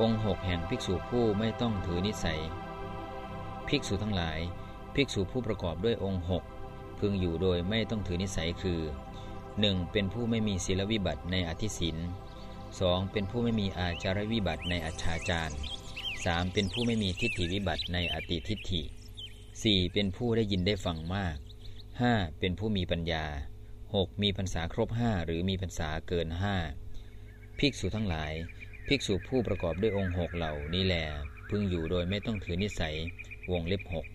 องค์หกแห่งภิกษุผู้ไม่ต้องถือนิสัย ภิกษุทั้งหลาย ภิกษุผู้ประกอบด้วยองค์หกพึงอยู่โดยไม่ต้องถือนิสัยคือ 1. เป็นผู้ไม่มีศีลวิบัติในอธิศิน 2. เป็นผู้ไม่มีอาจารวิบัติในอัจฉาจาร 3. เป็นผู้ไม่มีทิฏฐิวิบัติในอติทิฏฐิ 4. เป็นผู้ได้ยินได้ฟังมาก 5. เป็นผู้มีปัญญา 6. มีพรรษาครบ 5 หรือมีพรรษาเกิน 5 ภิกษุทั้งหลาย ภิกษุผู้ประกอบด้วยองค์หกเหล่านี้แล พึงอยู่โดยไม่ต้องถือนิสัยวงเล็บหก